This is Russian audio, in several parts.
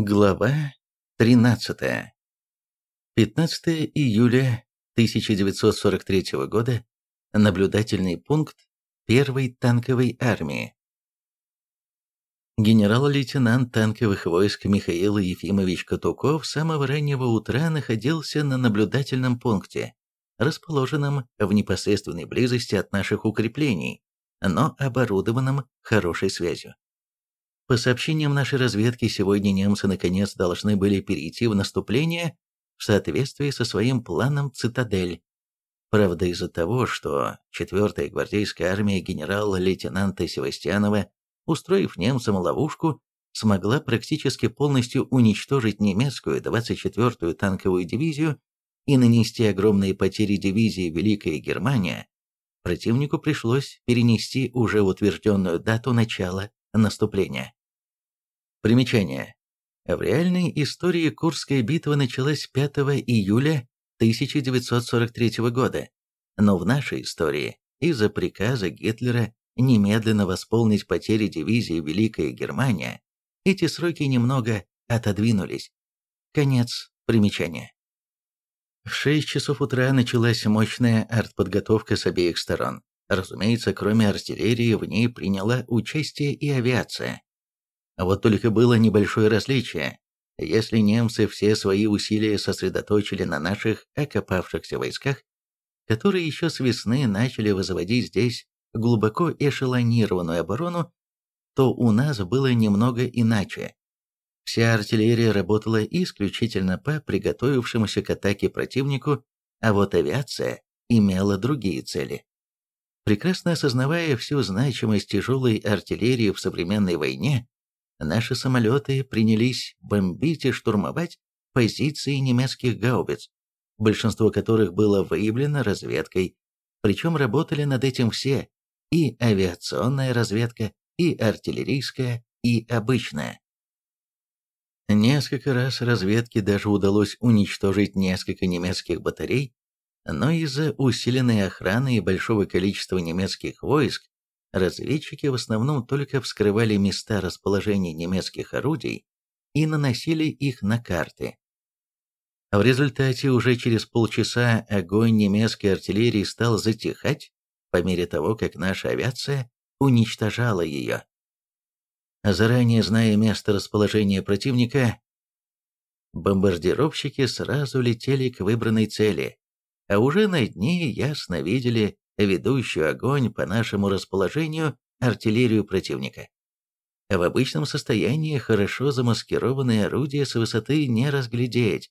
Глава 13. 15 июля 1943 года. Наблюдательный пункт первой танковой армии. Генерал-лейтенант танковых войск Михаил Ефимович Катуков с самого раннего утра находился на наблюдательном пункте, расположенном в непосредственной близости от наших укреплений, но оборудованном хорошей связью. По сообщениям нашей разведки, сегодня немцы наконец должны были перейти в наступление в соответствии со своим планом «Цитадель». Правда, из-за того, что 4-я гвардейская армия генерала-лейтенанта Севастьянова, устроив немцам ловушку, смогла практически полностью уничтожить немецкую 24-ю танковую дивизию и нанести огромные потери дивизии Великая Германия, противнику пришлось перенести уже утвержденную дату начала наступления. Примечание. В реальной истории Курская битва началась 5 июля 1943 года, но в нашей истории из-за приказа Гитлера немедленно восполнить потери дивизии Великая Германия, эти сроки немного отодвинулись. Конец примечания. В 6 часов утра началась мощная артподготовка с обеих сторон. Разумеется, кроме артиллерии, в ней приняла участие и авиация. А вот только было небольшое различие. Если немцы все свои усилия сосредоточили на наших окопавшихся войсках, которые еще с весны начали возводить здесь глубоко эшелонированную оборону, то у нас было немного иначе. Вся артиллерия работала исключительно по приготовившемуся к атаке противнику, а вот авиация имела другие цели. Прекрасно осознавая всю значимость тяжелой артиллерии в современной войне, наши самолеты принялись бомбить и штурмовать позиции немецких гаубиц, большинство которых было выявлено разведкой, причем работали над этим все, и авиационная разведка, и артиллерийская, и обычная. Несколько раз разведке даже удалось уничтожить несколько немецких батарей, но из-за усиленной охраны и большого количества немецких войск разведчики в основном только вскрывали места расположения немецких орудий и наносили их на карты. В результате уже через полчаса огонь немецкой артиллерии стал затихать по мере того, как наша авиация уничтожала ее. Заранее зная место расположения противника, бомбардировщики сразу летели к выбранной цели, а уже на дне ясно видели ведущую огонь по нашему расположению артиллерию противника. В обычном состоянии хорошо замаскированные орудия с высоты не разглядеть,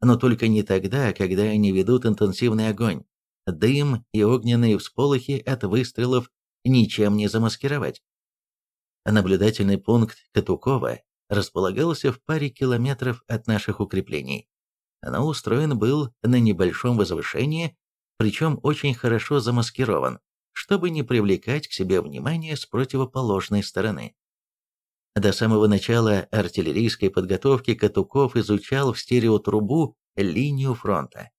но только не тогда, когда они ведут интенсивный огонь. Дым и огненные всполохи от выстрелов ничем не замаскировать. Наблюдательный пункт Катукова располагался в паре километров от наших укреплений. Но устроен был на небольшом возвышении причем очень хорошо замаскирован, чтобы не привлекать к себе внимание с противоположной стороны. До самого начала артиллерийской подготовки Катуков изучал в стереотрубу линию фронта.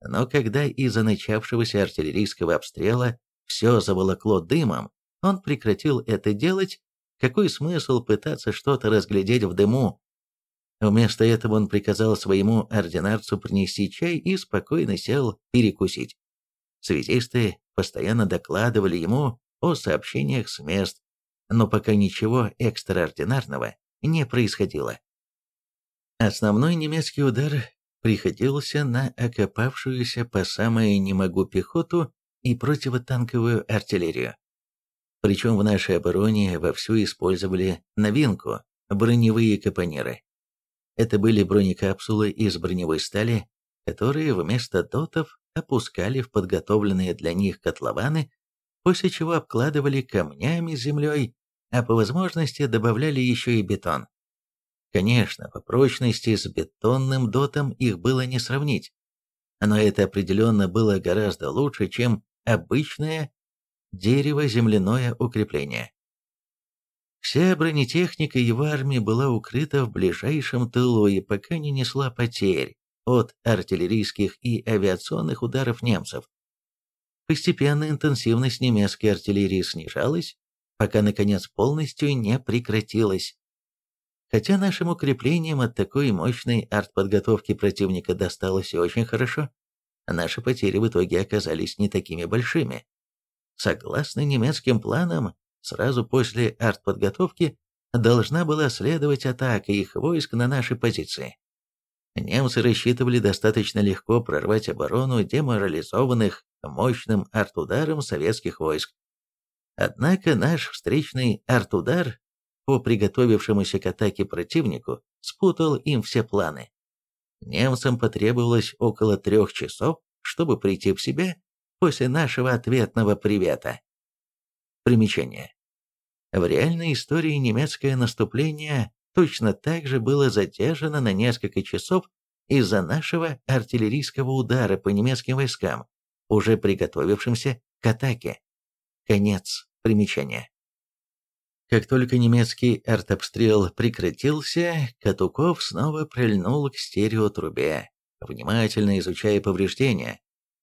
Но когда из-за начавшегося артиллерийского обстрела все заволокло дымом, он прекратил это делать, какой смысл пытаться что-то разглядеть в дыму, Вместо этого он приказал своему ординарцу принести чай и спокойно сел перекусить. Связисты постоянно докладывали ему о сообщениях с мест, но пока ничего экстраординарного не происходило. Основной немецкий удар приходился на окопавшуюся по самое не могу пехоту и противотанковую артиллерию. Причем в нашей обороне вовсю использовали новинку – броневые капониры. Это были бронекапсулы из броневой стали, которые вместо дотов опускали в подготовленные для них котлованы, после чего обкладывали камнями землей, а по возможности добавляли еще и бетон. Конечно, по прочности с бетонным дотом их было не сравнить, но это определенно было гораздо лучше, чем обычное дерево-земляное укрепление. Вся бронетехника его армии была укрыта в ближайшем тылу и пока не несла потерь от артиллерийских и авиационных ударов немцев. Постепенно интенсивность немецкой артиллерии снижалась, пока, наконец, полностью не прекратилась. Хотя нашим укреплениям от такой мощной артподготовки противника досталось очень хорошо, наши потери в итоге оказались не такими большими. Согласно немецким планам, сразу после артподготовки должна была следовать атака их войск на наши позиции. Немцы рассчитывали достаточно легко прорвать оборону деморализованных мощным артударом советских войск. Однако наш встречный артудар по приготовившемуся к атаке противнику спутал им все планы. Немцам потребовалось около трех часов, чтобы прийти в себя после нашего ответного привета. Примечание. В реальной истории немецкое наступление точно так же было задержано на несколько часов из-за нашего артиллерийского удара по немецким войскам, уже приготовившимся к атаке. Конец примечания. Как только немецкий артобстрел прекратился, Катуков снова прильнул к стереотрубе, внимательно изучая повреждения,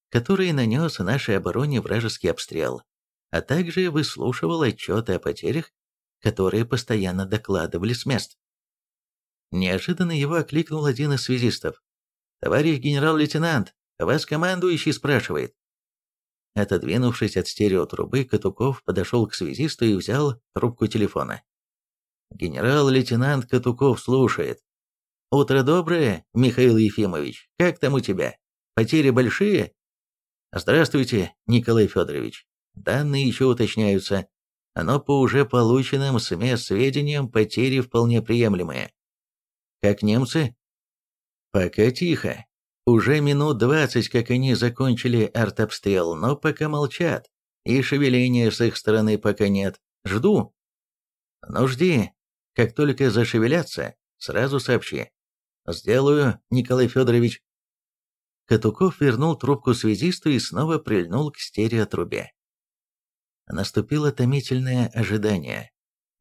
которые нанес нашей обороне вражеский обстрел, а также выслушивал отчеты о потерях, которые постоянно докладывали с мест. Неожиданно его окликнул один из связистов. «Товарищ генерал-лейтенант, вас командующий спрашивает». Отодвинувшись от стереотрубы, Катуков подошел к связисту и взял трубку телефона. «Генерал-лейтенант Катуков слушает. Утро доброе, Михаил Ефимович. Как там у тебя? Потери большие?» «Здравствуйте, Николай Федорович. Данные еще уточняются, но по уже полученным с мест сведениям потери вполне приемлемые. Как немцы? Пока тихо. Уже минут двадцать, как они закончили артобстрел, но пока молчат, и шевеления с их стороны пока нет. Жду. Ну жди. Как только зашевелятся, сразу сообщи. Сделаю, Николай Федорович. Катуков вернул трубку связисту и снова прильнул к стереотрубе. Наступило томительное ожидание.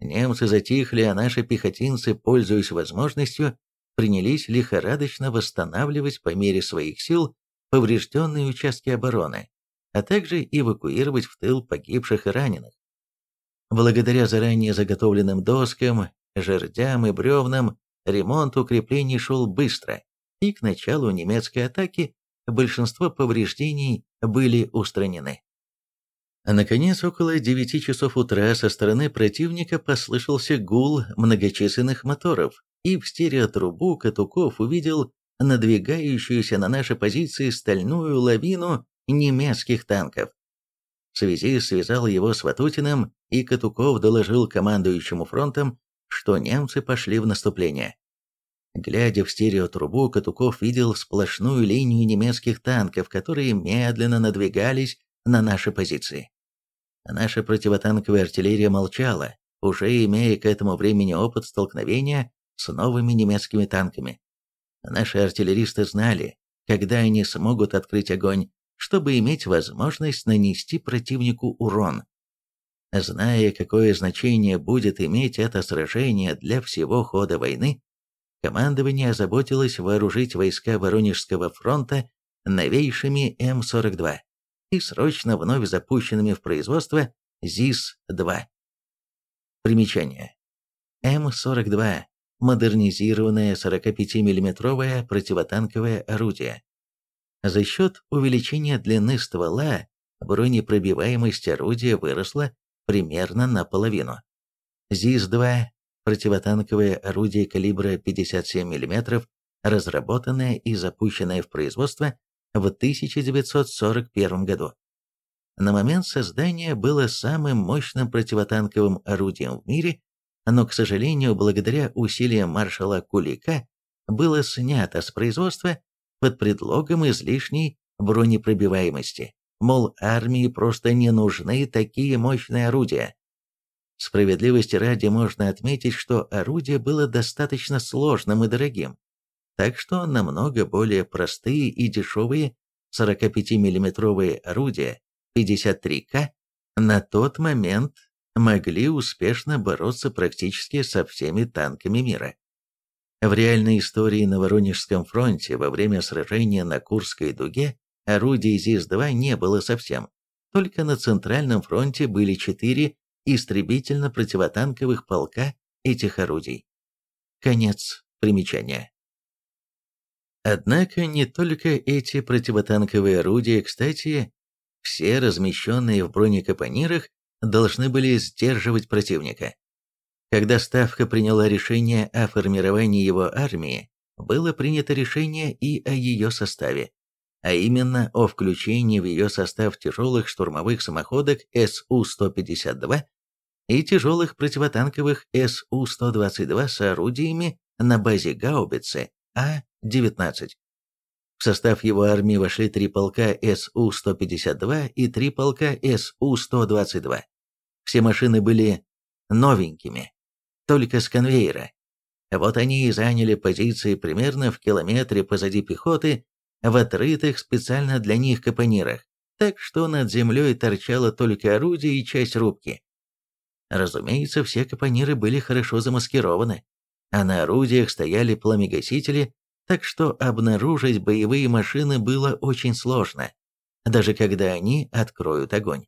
Немцы затихли, а наши пехотинцы, пользуясь возможностью, принялись лихорадочно восстанавливать по мере своих сил поврежденные участки обороны, а также эвакуировать в тыл погибших и раненых. Благодаря заранее заготовленным доскам, жердям и бревнам, ремонт укреплений шел быстро, и к началу немецкой атаки большинство повреждений были устранены. Наконец, около девяти часов утра со стороны противника послышался гул многочисленных моторов, и в стереотрубу Катуков увидел надвигающуюся на наши позиции стальную лавину немецких танков. В связи связал его с Ватутиным, и Катуков доложил командующему фронтом, что немцы пошли в наступление. Глядя в стереотрубу, Катуков видел сплошную линию немецких танков, которые медленно надвигались на наши позиции. Наша противотанковая артиллерия молчала, уже имея к этому времени опыт столкновения с новыми немецкими танками. Наши артиллеристы знали, когда они смогут открыть огонь, чтобы иметь возможность нанести противнику урон. Зная, какое значение будет иметь это сражение для всего хода войны, командование озаботилось вооружить войска Воронежского фронта новейшими М-42 и срочно вновь запущенными в производство ЗИС-2. Примечание. М-42 – модернизированное 45 миллиметровое противотанковое орудие. За счет увеличения длины ствола бронепробиваемость орудия выросла примерно наполовину. ЗИС-2 противотанковое орудие калибра 57 мм, разработанное и запущенное в производство в 1941 году. На момент создания было самым мощным противотанковым орудием в мире, но, к сожалению, благодаря усилиям маршала Кулика, было снято с производства под предлогом излишней бронепробиваемости. Мол, армии просто не нужны такие мощные орудия. Справедливости ради можно отметить, что орудие было достаточно сложным и дорогим, так что намного более простые и дешевые 45 миллиметровые орудия 53К на тот момент могли успешно бороться практически со всеми танками мира. В реальной истории на Воронежском фронте во время сражения на Курской дуге орудий ЗИС-2 не было совсем, только на Центральном фронте были четыре истребительно-противотанковых полка этих орудий. Конец примечания. Однако не только эти противотанковые орудия, кстати, все размещенные в бронекапонирах должны были сдерживать противника. Когда Ставка приняла решение о формировании его армии, было принято решение и о ее составе, а именно о включении в ее состав тяжелых штурмовых самоходок СУ-152 и тяжелых противотанковых СУ-122 с орудиями на базе гаубицы А-19. В состав его армии вошли три полка СУ-152 и три полка СУ-122. Все машины были новенькими, только с конвейера. Вот они и заняли позиции примерно в километре позади пехоты, в отрытых специально для них капонирах, так что над землей торчало только орудие и часть рубки. Разумеется, все капониры были хорошо замаскированы, а на орудиях стояли пламегасители, так что обнаружить боевые машины было очень сложно, даже когда они откроют огонь.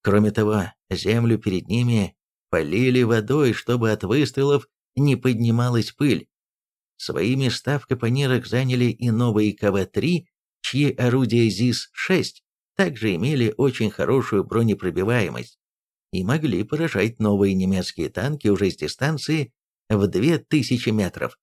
Кроме того, землю перед ними полили водой, чтобы от выстрелов не поднималась пыль. Свои места в капонирах заняли и новые КВ-3, чьи орудия ЗИС-6 также имели очень хорошую бронепробиваемость и могли поражать новые немецкие танки уже с дистанции в 2000 метров.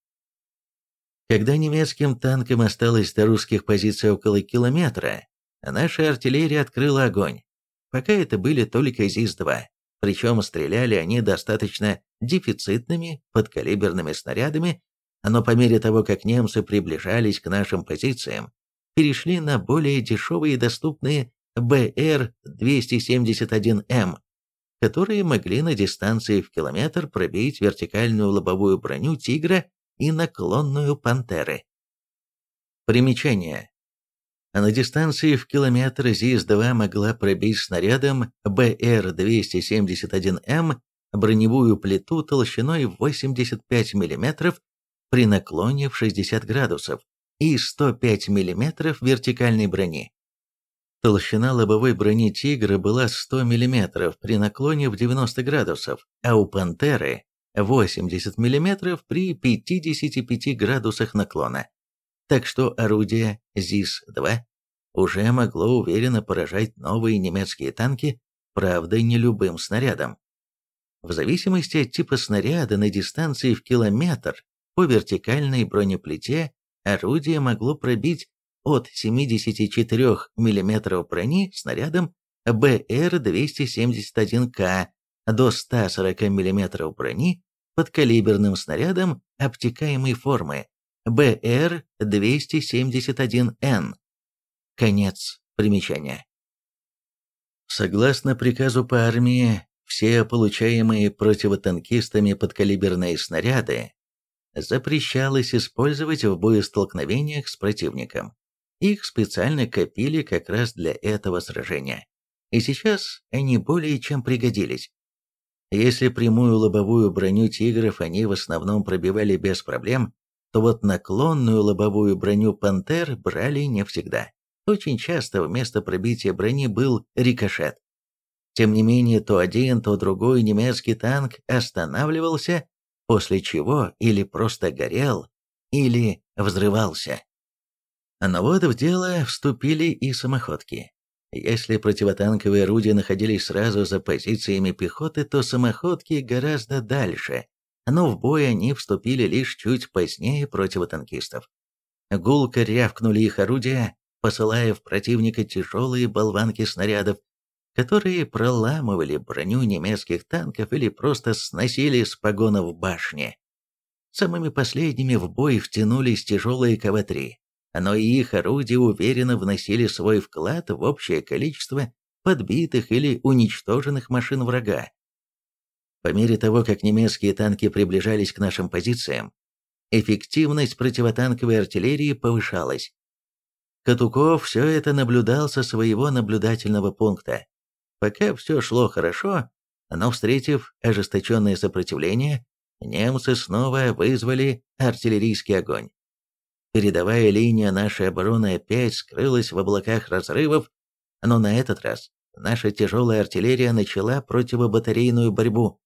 Когда немецким танкам осталось до русских позиций около километра, наша артиллерия открыла огонь. Пока это были только ЗИС-2, причем стреляли они достаточно дефицитными подкалиберными снарядами, но по мере того, как немцы приближались к нашим позициям, перешли на более дешевые и доступные БР-271М, которые могли на дистанции в километр пробить вертикальную лобовую броню «Тигра» и наклонную «Пантеры». Примечание. На дистанции в километр ЗИС-2 могла пробить снарядом БР-271М броневую плиту толщиной 85 мм при наклоне в 60 градусов и 105 мм вертикальной брони. Толщина лобовой брони «Тигра» была 100 мм при наклоне в 90 градусов, а у «Пантеры» 80 мм при 55 градусах наклона. Так что орудие ЗИС-2 уже могло уверенно поражать новые немецкие танки, правда не любым снарядом. В зависимости от типа снаряда на дистанции в километр по вертикальной бронеплите орудие могло пробить от 74 мм брони снарядом БР-271К до 140 мм брони подкалиберным снарядом обтекаемой формы БР-271Н. Конец примечания. Согласно приказу по армии, все получаемые противотанкистами подкалиберные снаряды запрещалось использовать в боестолкновениях с противником. Их специально копили как раз для этого сражения. И сейчас они более чем пригодились. Если прямую лобовую броню «Тигров» они в основном пробивали без проблем, то вот наклонную лобовую броню «Пантер» брали не всегда. Очень часто вместо пробития брони был рикошет. Тем не менее, то один, то другой немецкий танк останавливался, после чего или просто горел, или взрывался. Но вот в дело вступили и самоходки. Если противотанковые орудия находились сразу за позициями пехоты, то самоходки гораздо дальше, но в бой они вступили лишь чуть позднее противотанкистов. Гулко рявкнули их орудия, посылая в противника тяжелые болванки снарядов, которые проламывали броню немецких танков или просто сносили с погонов башни. Самыми последними в бой втянулись тяжелые КВ-3, но и их орудия уверенно вносили свой вклад в общее количество подбитых или уничтоженных машин врага. По мере того, как немецкие танки приближались к нашим позициям, эффективность противотанковой артиллерии повышалась. Катуков все это наблюдал со своего наблюдательного пункта. Пока все шло хорошо, но встретив ожесточенное сопротивление, немцы снова вызвали артиллерийский огонь. Передовая линия нашей обороны опять скрылась в облаках разрывов, но на этот раз наша тяжелая артиллерия начала противобатарейную борьбу.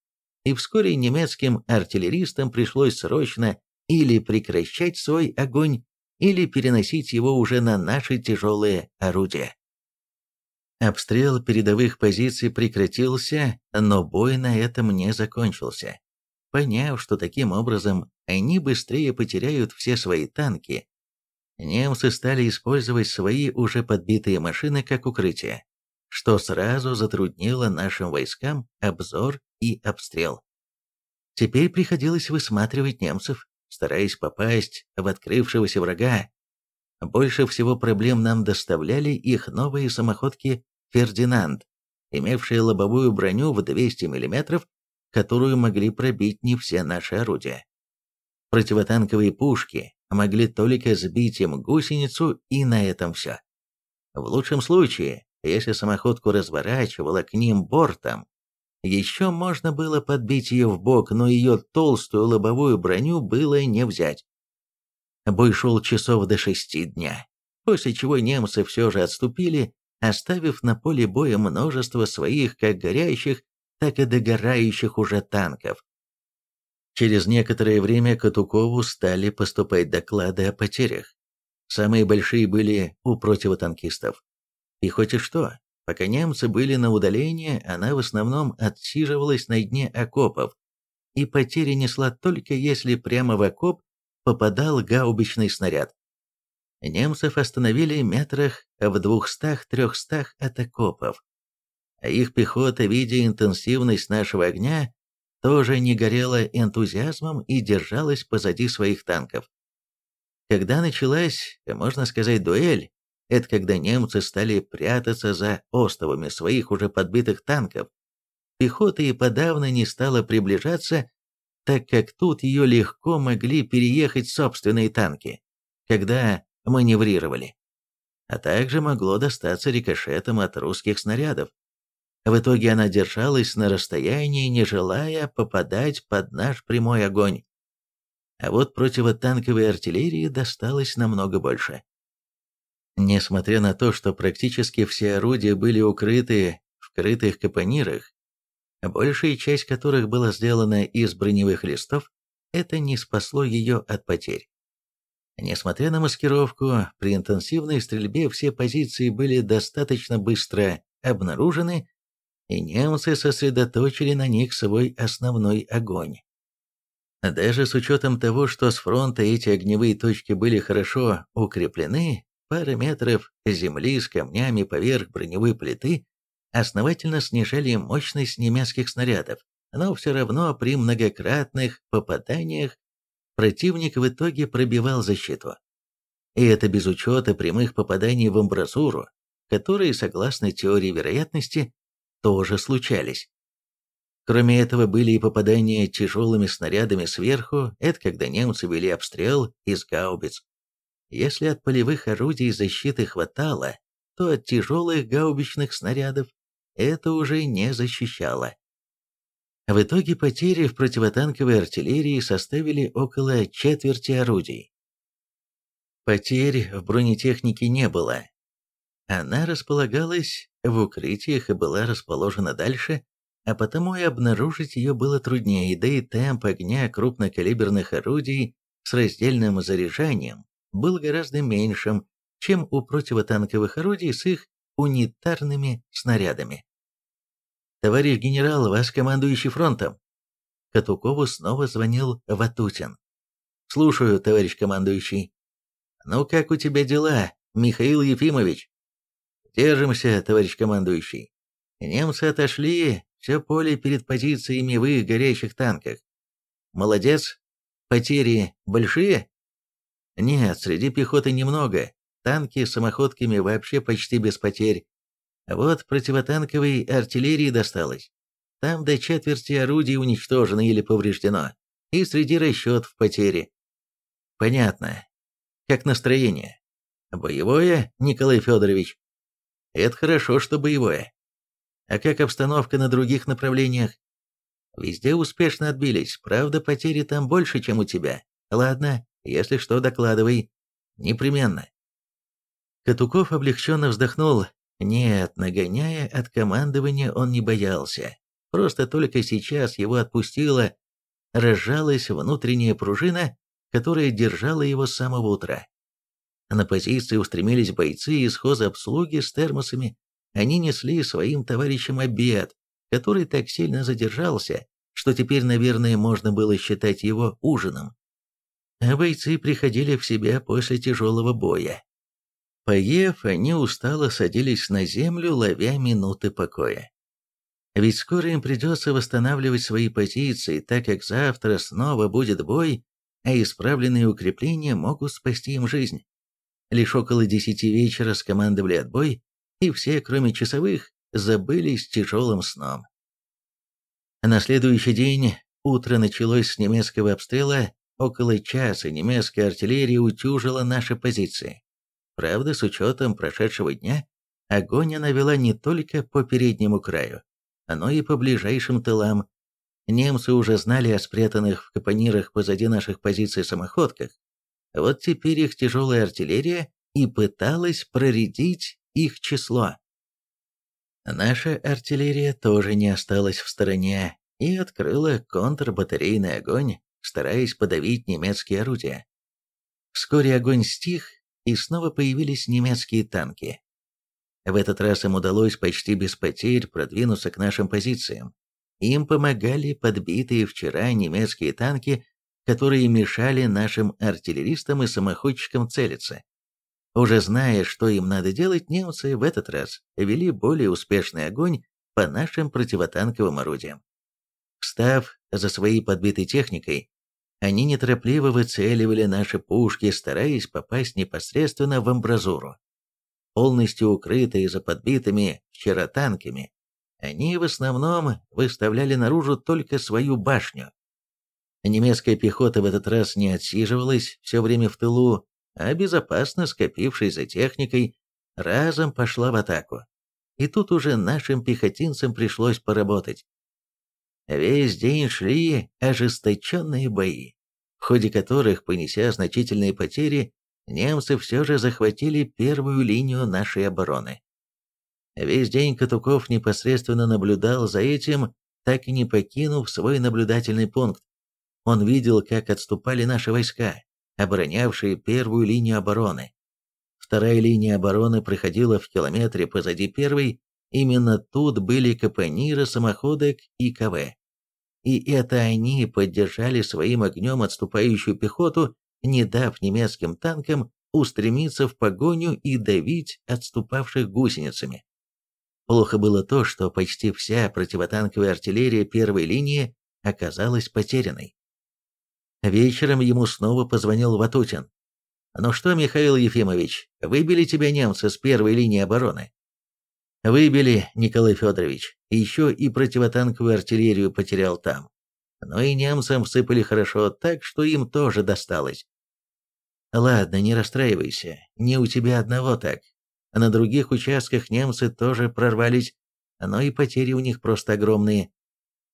и вскоре немецким артиллеристам пришлось срочно или прекращать свой огонь, или переносить его уже на наши тяжелые орудия. Обстрел передовых позиций прекратился, но бой на этом не закончился. Поняв, что таким образом они быстрее потеряют все свои танки, немцы стали использовать свои уже подбитые машины как укрытие, что сразу затруднило нашим войскам обзор и обстрел. Теперь приходилось высматривать немцев, стараясь попасть в открывшегося врага. Больше всего проблем нам доставляли их новые самоходки «Фердинанд», имевшие лобовую броню в 200 мм, которую могли пробить не все наши орудия. Противотанковые пушки могли только сбить им гусеницу, и на этом все. В лучшем случае, если самоходку разворачивало к ним бортом, еще можно было подбить ее в бок, но ее толстую лобовую броню было не взять. Бой шел часов до шести дня, после чего немцы все же отступили, оставив на поле боя множество своих как горящих, так и догорающих уже танков. Через некоторое время Катукову стали поступать доклады о потерях. Самые большие были у противотанкистов. И хоть и что, пока немцы были на удалении, она в основном отсиживалась на дне окопов, и потери несла только если прямо в окоп попадал гаубичный снаряд. Немцев остановили метрах в двухстах-трехстах от окопов, их пехота, видя интенсивность нашего огня, тоже не горела энтузиазмом и держалась позади своих танков. Когда началась, можно сказать, дуэль, это когда немцы стали прятаться за остовами своих уже подбитых танков, пехота и подавно не стала приближаться, так как тут ее легко могли переехать собственные танки, когда маневрировали. А также могло достаться рикошетом от русских снарядов. В итоге она держалась на расстоянии, не желая попадать под наш прямой огонь. А вот противотанковой артиллерии досталось намного больше. Несмотря на то, что практически все орудия были укрыты в крытых капонирах, большая часть которых была сделана из броневых листов, это не спасло ее от потерь. Несмотря на маскировку, при интенсивной стрельбе все позиции были достаточно быстро обнаружены и немцы сосредоточили на них свой основной огонь. Даже с учетом того, что с фронта эти огневые точки были хорошо укреплены, пара метров земли с камнями поверх броневой плиты основательно снижали мощность немецких снарядов, но все равно при многократных попаданиях противник в итоге пробивал защиту. И это без учета прямых попаданий в амбразуру, которые, согласно теории вероятности, тоже случались. Кроме этого, были и попадания тяжелыми снарядами сверху, это когда немцы вели обстрел из гаубиц. Если от полевых орудий защиты хватало, то от тяжелых гаубичных снарядов это уже не защищало. В итоге потери в противотанковой артиллерии составили около четверти орудий. Потерь в бронетехнике не было, она располагалась в укрытиях и была расположена дальше, а потому и обнаружить ее было труднее, да и темп огня крупнокалиберных орудий с раздельным заряжанием был гораздо меньшим, чем у противотанковых орудий с их унитарными снарядами. «Товарищ генерал, вас командующий фронтом!» Катукову снова звонил Ватутин. «Слушаю, товарищ командующий». «Ну как у тебя дела, Михаил Ефимович?» Держимся, товарищ командующий. Немцы отошли, все поле перед позициями в их горящих танках. Молодец. Потери большие? Нет, среди пехоты немного. Танки с самоходками вообще почти без потерь. Вот противотанковой артиллерии досталось. Там до четверти орудий уничтожено или повреждено. И среди расчетов потери. Понятно. Как настроение? Боевое, Николай Федорович? Это хорошо, что боевое. А как обстановка на других направлениях? Везде успешно отбились, правда, потери там больше, чем у тебя. Ладно, если что, докладывай. Непременно. Катуков облегченно вздохнул. Нет, нагоняя от командования он не боялся. Просто только сейчас его отпустила, разжалась внутренняя пружина, которая держала его с самого утра. На позиции устремились бойцы из хозобслуги с термосами. Они несли своим товарищам обед, который так сильно задержался, что теперь, наверное, можно было считать его ужином. А бойцы приходили в себя после тяжелого боя. Поев, они устало садились на землю, ловя минуты покоя. Ведь скоро им придется восстанавливать свои позиции, так как завтра снова будет бой, а исправленные укрепления могут спасти им жизнь. Лишь около десяти вечера скомандовали отбой, и все, кроме часовых, забылись тяжелым сном. На следующий день утро началось с немецкого обстрела, около часа немецкая артиллерия утюжила наши позиции. Правда, с учетом прошедшего дня, огонь она вела не только по переднему краю, но и по ближайшим тылам. Немцы уже знали о спрятанных в капонирах позади наших позиций самоходках. Вот теперь их тяжелая артиллерия и пыталась проредить их число. Наша артиллерия тоже не осталась в стороне и открыла контрбатарейный огонь, стараясь подавить немецкие орудия. Вскоре огонь стих, и снова появились немецкие танки. В этот раз им удалось почти без потерь продвинуться к нашим позициям. Им помогали подбитые вчера немецкие танки, которые мешали нашим артиллеристам и самоходчикам целиться. Уже зная, что им надо делать, немцы в этот раз вели более успешный огонь по нашим противотанковым орудиям. Встав за своей подбитой техникой, они неторопливо выцеливали наши пушки, стараясь попасть непосредственно в амбразуру. Полностью укрытые за подбитыми вчера танками, они в основном выставляли наружу только свою башню. Немецкая пехота в этот раз не отсиживалась все время в тылу, а безопасно скопившись за техникой, разом пошла в атаку. И тут уже нашим пехотинцам пришлось поработать. Весь день шли ожесточенные бои, в ходе которых, понеся значительные потери, немцы все же захватили первую линию нашей обороны. Весь день Катуков непосредственно наблюдал за этим, так и не покинув свой наблюдательный пункт. Он видел, как отступали наши войска, оборонявшие первую линию обороны. Вторая линия обороны проходила в километре позади первой, именно тут были капониры, самоходок и КВ. И это они поддержали своим огнем отступающую пехоту, не дав немецким танкам устремиться в погоню и давить отступавших гусеницами. Плохо было то, что почти вся противотанковая артиллерия первой линии оказалась потерянной. Вечером ему снова позвонил Ватутин. «Ну что, Михаил Ефимович, выбили тебя немцы с первой линии обороны?» «Выбили, Николай Федорович, еще и противотанковую артиллерию потерял там. Но и немцам всыпали хорошо, так что им тоже досталось». «Ладно, не расстраивайся, не у тебя одного так. На других участках немцы тоже прорвались, но и потери у них просто огромные.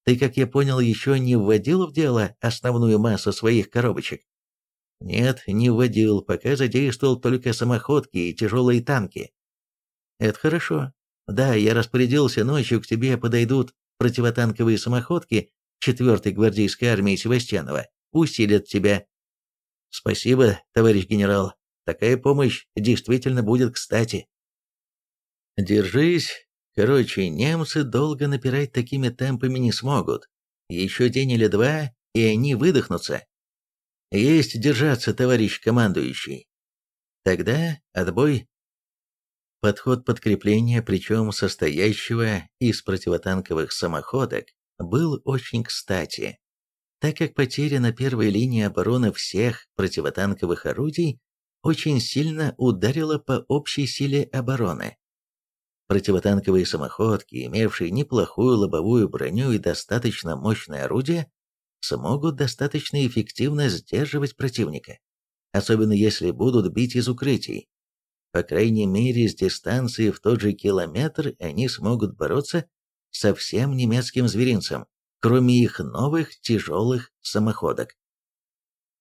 Ты, как я понял, еще не вводил в дело основную массу своих коробочек? Нет, не вводил, пока задействовал только самоходки и тяжелые танки. Это хорошо. Да, я распорядился, ночью к тебе подойдут противотанковые самоходки 4-й гвардейской армии Севастьянова, усилят тебя. Спасибо, товарищ генерал. Такая помощь действительно будет кстати. Держись, Короче, немцы долго напирать такими темпами не смогут. Еще день или два, и они выдохнутся. Есть держаться, товарищ командующий. Тогда отбой. Подход подкрепления, причем состоящего из противотанковых самоходок, был очень кстати, так как потеря на первой линии обороны всех противотанковых орудий очень сильно ударила по общей силе обороны. Противотанковые самоходки, имевшие неплохую лобовую броню и достаточно мощное орудие, смогут достаточно эффективно сдерживать противника, особенно если будут бить из укрытий. По крайней мере, с дистанции в тот же километр они смогут бороться со всем немецким зверинцем, кроме их новых тяжелых самоходок.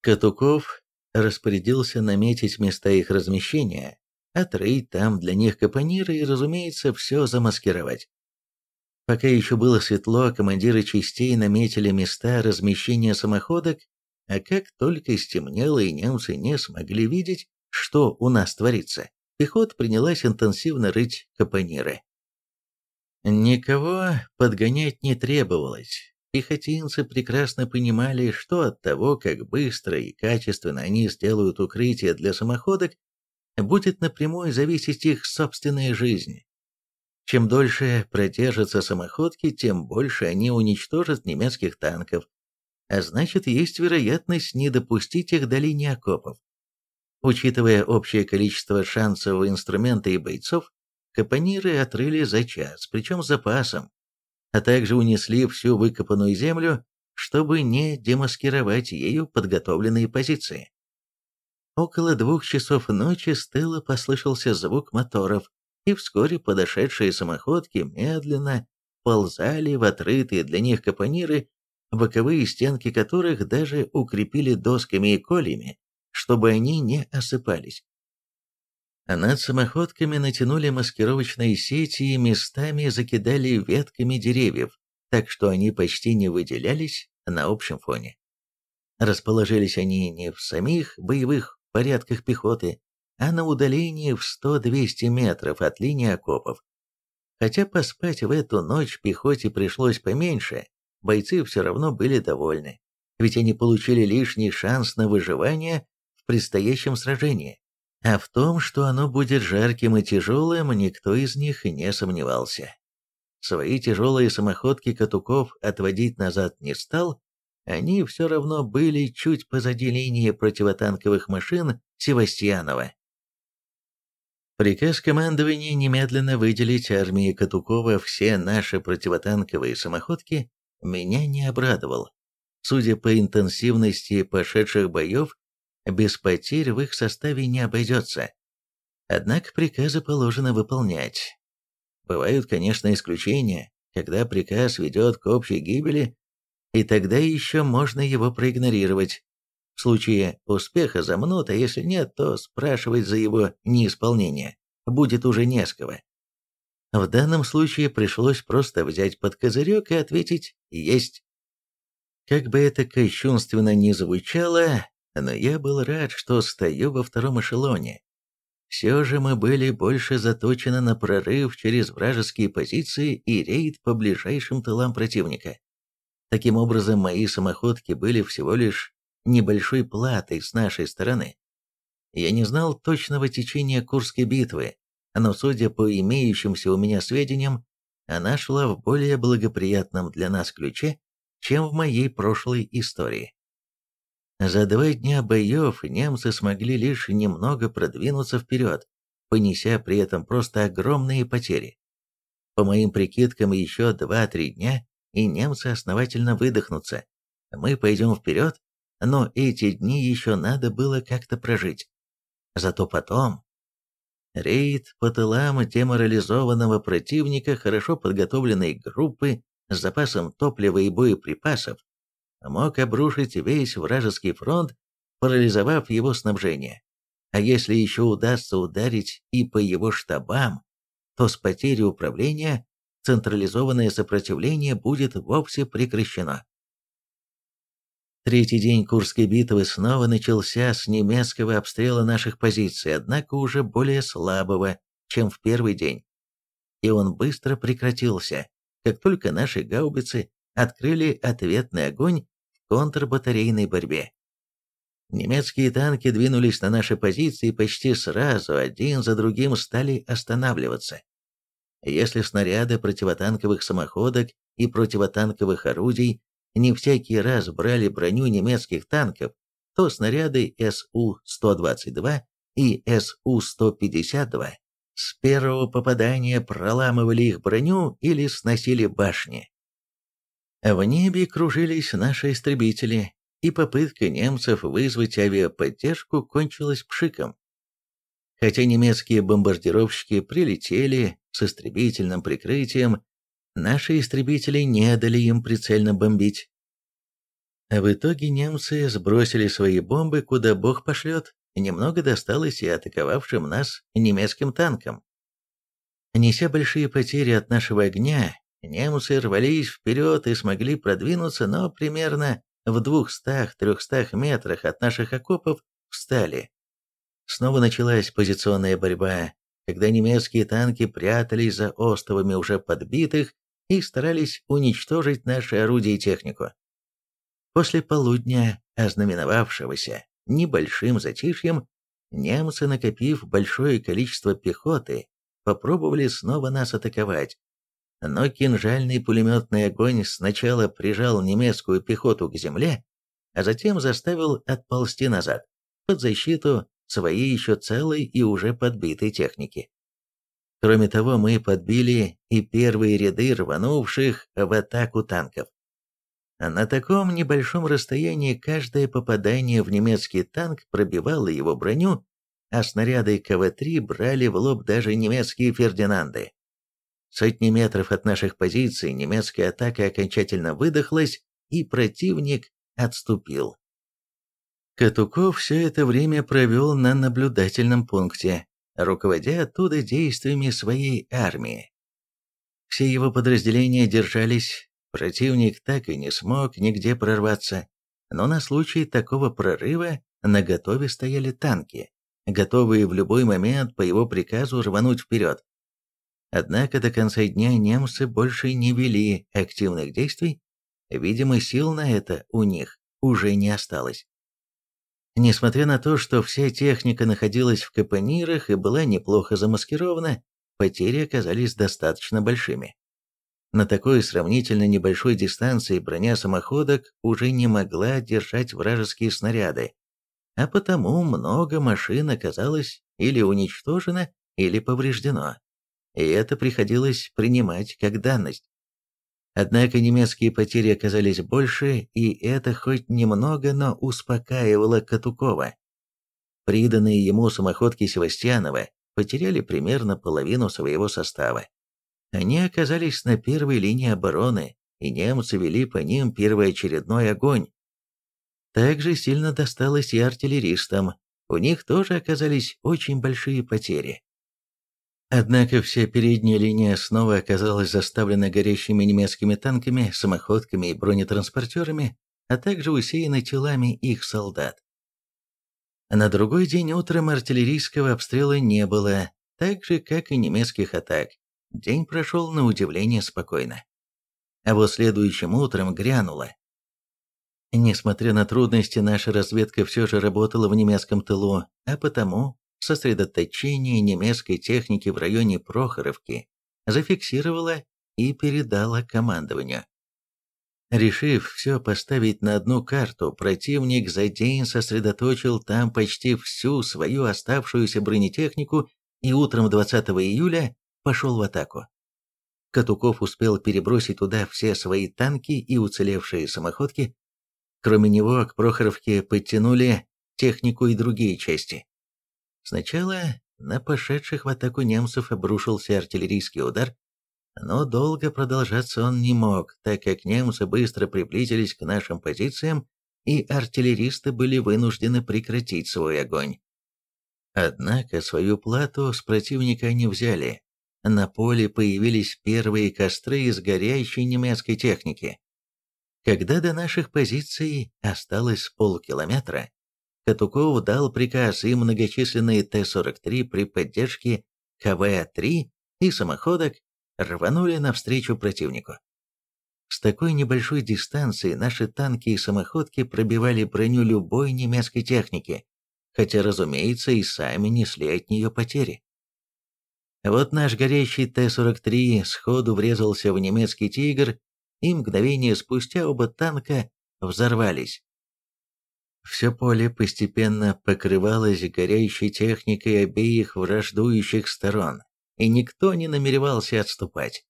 Катуков распорядился наметить места их размещения отрыть там для них капониры и, разумеется, все замаскировать. Пока еще было светло, командиры частей наметили места размещения самоходок, а как только стемнело и немцы не смогли видеть, что у нас творится, пехота принялась интенсивно рыть капониры. Никого подгонять не требовалось. Пехотинцы прекрасно понимали, что от того, как быстро и качественно они сделают укрытие для самоходок, будет напрямую зависеть их собственная жизнь. Чем дольше продержатся самоходки, тем больше они уничтожат немецких танков, а значит есть вероятность не допустить их до линии окопов. Учитывая общее количество шансов инструмента и бойцов, капониры отрыли за час, причем с запасом, а также унесли всю выкопанную землю, чтобы не демаскировать ею подготовленные позиции. Около двух часов ночи с тыла послышался звук моторов, и вскоре подошедшие самоходки медленно ползали в отрытые для них капониры, боковые стенки которых даже укрепили досками и колями, чтобы они не осыпались. Над самоходками натянули маскировочные сети и местами закидали ветками деревьев, так что они почти не выделялись на общем фоне. Расположились они не в самих боевых порядках пехоты, а на удалении в 100-200 метров от линии окопов. Хотя поспать в эту ночь пехоте пришлось поменьше, бойцы все равно были довольны, ведь они получили лишний шанс на выживание в предстоящем сражении. А в том, что оно будет жарким и тяжелым, никто из них не сомневался. Свои тяжелые самоходки Катуков отводить назад не стал, они все равно были чуть позади линии противотанковых машин Севастьянова. Приказ командования немедленно выделить армии Катукова все наши противотанковые самоходки меня не обрадовал. Судя по интенсивности пошедших боев, без потерь в их составе не обойдется. Однако приказы положено выполнять. Бывают, конечно, исключения, когда приказ ведет к общей гибели, и тогда еще можно его проигнорировать. В случае успеха замнут, а если нет, то спрашивать за его неисполнение будет уже не с кого. В данном случае пришлось просто взять под козырек и ответить «Есть». Как бы это кощунственно ни звучало, но я был рад, что стою во втором эшелоне. Все же мы были больше заточены на прорыв через вражеские позиции и рейд по ближайшим тылам противника. Таким образом, мои самоходки были всего лишь небольшой платой с нашей стороны. Я не знал точного течения Курской битвы, но, судя по имеющимся у меня сведениям, она шла в более благоприятном для нас ключе, чем в моей прошлой истории. За два дня боев немцы смогли лишь немного продвинуться вперед, понеся при этом просто огромные потери. По моим прикидкам, еще два-три дня, и немцы основательно выдохнутся. Мы пойдем вперед, но эти дни еще надо было как-то прожить. Зато потом... Рейд по тылам деморализованного противника, хорошо подготовленной группы с запасом топлива и боеприпасов, мог обрушить весь вражеский фронт, парализовав его снабжение. А если еще удастся ударить и по его штабам, то с потерей управления централизованное сопротивление будет вовсе прекращено. Третий день Курской битвы снова начался с немецкого обстрела наших позиций, однако уже более слабого, чем в первый день. И он быстро прекратился, как только наши гаубицы открыли ответный огонь контрбатарейной борьбе. Немецкие танки двинулись на наши позиции и почти сразу, один за другим, стали останавливаться. Если снаряды противотанковых самоходок и противотанковых орудий не всякий раз брали броню немецких танков, то снаряды СУ-122 и СУ-152 с первого попадания проламывали их броню или сносили башни. В небе кружились наши истребители, и попытка немцев вызвать авиаподдержку кончилась пшиком. Хотя немецкие бомбардировщики прилетели с истребительным прикрытием, наши истребители не дали им прицельно бомбить. В итоге немцы сбросили свои бомбы, куда бог пошлет, немного досталось и атаковавшим нас немецким танкам. Неся большие потери от нашего огня, Немцы рвались вперед и смогли продвинуться, но примерно в двухстах-трехстах метрах от наших окопов встали. Снова началась позиционная борьба, когда немецкие танки прятались за островами уже подбитых и старались уничтожить наши орудия и технику. После полудня, ознаменовавшегося небольшим затишьем, немцы, накопив большое количество пехоты, попробовали снова нас атаковать. Но кинжальный пулеметный огонь сначала прижал немецкую пехоту к земле, а затем заставил отползти назад, под защиту своей еще целой и уже подбитой техники. Кроме того, мы подбили и первые ряды рванувших в атаку танков. На таком небольшом расстоянии каждое попадание в немецкий танк пробивало его броню, а снаряды КВ-3 брали в лоб даже немецкие «Фердинанды». Сотни метров от наших позиций немецкая атака окончательно выдохлась, и противник отступил. Катуков все это время провел на наблюдательном пункте, руководя оттуда действиями своей армии. Все его подразделения держались, противник так и не смог нигде прорваться, но на случай такого прорыва на готове стояли танки, готовые в любой момент по его приказу рвануть вперед. Однако до конца дня немцы больше не вели активных действий, видимо, сил на это у них уже не осталось. Несмотря на то, что вся техника находилась в капонирах и была неплохо замаскирована, потери оказались достаточно большими. На такой сравнительно небольшой дистанции броня самоходок уже не могла держать вражеские снаряды, а потому много машин оказалось или уничтожено, или повреждено и это приходилось принимать как данность. Однако немецкие потери оказались больше, и это хоть немного, но успокаивало Катукова. Приданные ему самоходки Севастьянова потеряли примерно половину своего состава. Они оказались на первой линии обороны, и немцы вели по ним первоочередной огонь. Также сильно досталось и артиллеристам, у них тоже оказались очень большие потери. Однако вся передняя линия снова оказалась заставлена горящими немецкими танками, самоходками и бронетранспортерами, а также усеяна телами их солдат. На другой день утром артиллерийского обстрела не было, так же, как и немецких атак. День прошел на удивление спокойно. А вот следующим утром грянуло. Несмотря на трудности, наша разведка все же работала в немецком тылу, а потому сосредоточение немецкой техники в районе Прохоровки зафиксировала и передала командованию. Решив все поставить на одну карту, противник за день сосредоточил там почти всю свою оставшуюся бронетехнику и утром 20 июля пошел в атаку. Катуков успел перебросить туда все свои танки и уцелевшие самоходки. Кроме него к Прохоровке подтянули технику и другие части. Сначала на пошедших в атаку немцев обрушился артиллерийский удар, но долго продолжаться он не мог, так как немцы быстро приблизились к нашим позициям, и артиллеристы были вынуждены прекратить свой огонь. Однако свою плату с противника не взяли. На поле появились первые костры из горящей немецкой техники. Когда до наших позиций осталось полкилометра, Катуков дал приказ, и многочисленные Т-43 при поддержке КВ-3 и самоходок рванули навстречу противнику. С такой небольшой дистанции наши танки и самоходки пробивали броню любой немецкой техники, хотя, разумеется, и сами несли от нее потери. Вот наш горящий Т-43 сходу врезался в немецкий «Тигр», и мгновение спустя оба танка взорвались. Все поле постепенно покрывалось горящей техникой обеих враждующих сторон, и никто не намеревался отступать.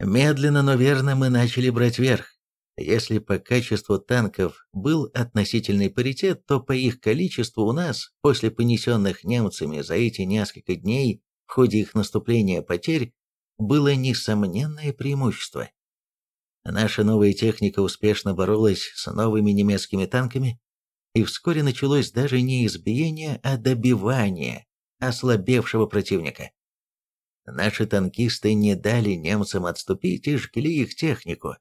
Медленно, но верно мы начали брать верх. Если по качеству танков был относительный паритет, то по их количеству у нас, после понесенных немцами за эти несколько дней в ходе их наступления потерь, было несомненное преимущество. Наша новая техника успешно боролась с новыми немецкими танками, и вскоре началось даже не избиение, а добивание ослабевшего противника. Наши танкисты не дали немцам отступить и жгли их технику,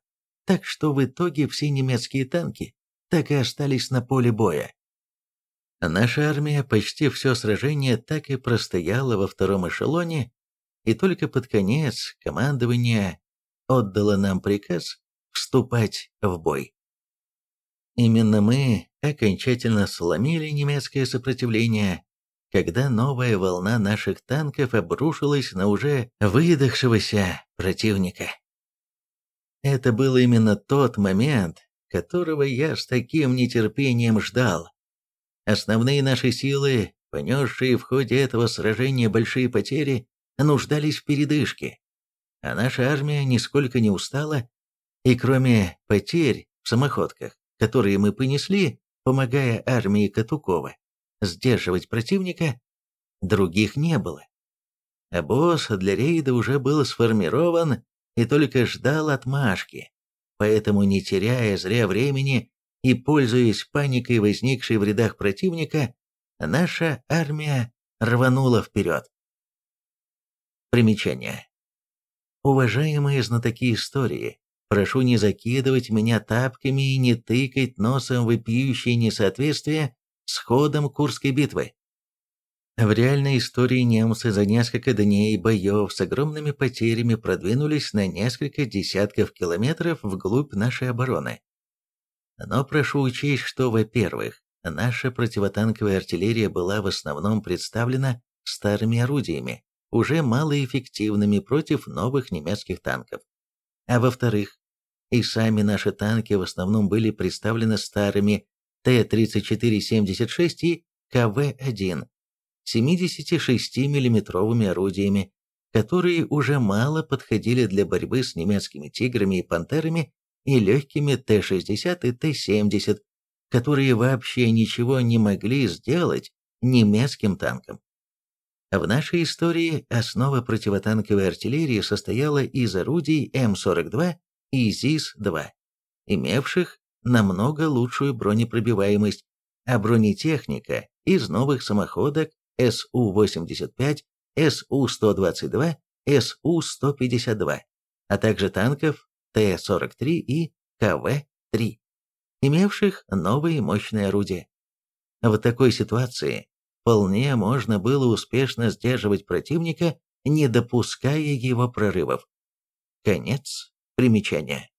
так что в итоге все немецкие танки так и остались на поле боя. Наша армия почти все сражение так и простояла во втором эшелоне, и только под конец командование отдало нам приказ вступать в бой. Именно мы окончательно сломили немецкое сопротивление, когда новая волна наших танков обрушилась на уже выдохшегося противника. Это был именно тот момент, которого я с таким нетерпением ждал. Основные наши силы, понесшие в ходе этого сражения большие потери, нуждались в передышке, а наша армия нисколько не устала, и кроме потерь в самоходках, которые мы понесли, помогая армии Катукова сдерживать противника, других не было. А босс для рейда уже был сформирован и только ждал отмашки, поэтому, не теряя зря времени, и, пользуясь паникой, возникшей в рядах противника, наша армия рванула вперед. Примечание. Уважаемые знатоки истории, прошу не закидывать меня тапками и не тыкать носом в вопиющие несоответствия с ходом Курской битвы. В реальной истории немцы за несколько дней боев с огромными потерями продвинулись на несколько десятков километров вглубь нашей обороны. Но прошу учесть, что, во-первых, наша противотанковая артиллерия была в основном представлена старыми орудиями, уже малоэффективными против новых немецких танков. А во-вторых, и сами наши танки в основном были представлены старыми Т-34-76 и КВ-1 76 миллиметровыми орудиями, которые уже мало подходили для борьбы с немецкими «Тиграми» и «Пантерами» и легкими Т-60 и Т-70, которые вообще ничего не могли сделать немецким танкам. В нашей истории основа противотанковой артиллерии состояла из орудий М-42 и ЗИС-2, имевших намного лучшую бронепробиваемость, а бронетехника из новых самоходок СУ-85, СУ-122, СУ-152, а также танков Т-43 и КВ-3, имевших новые мощные орудия. В такой ситуации вполне можно было успешно сдерживать противника, не допуская его прорывов. Конец примечания.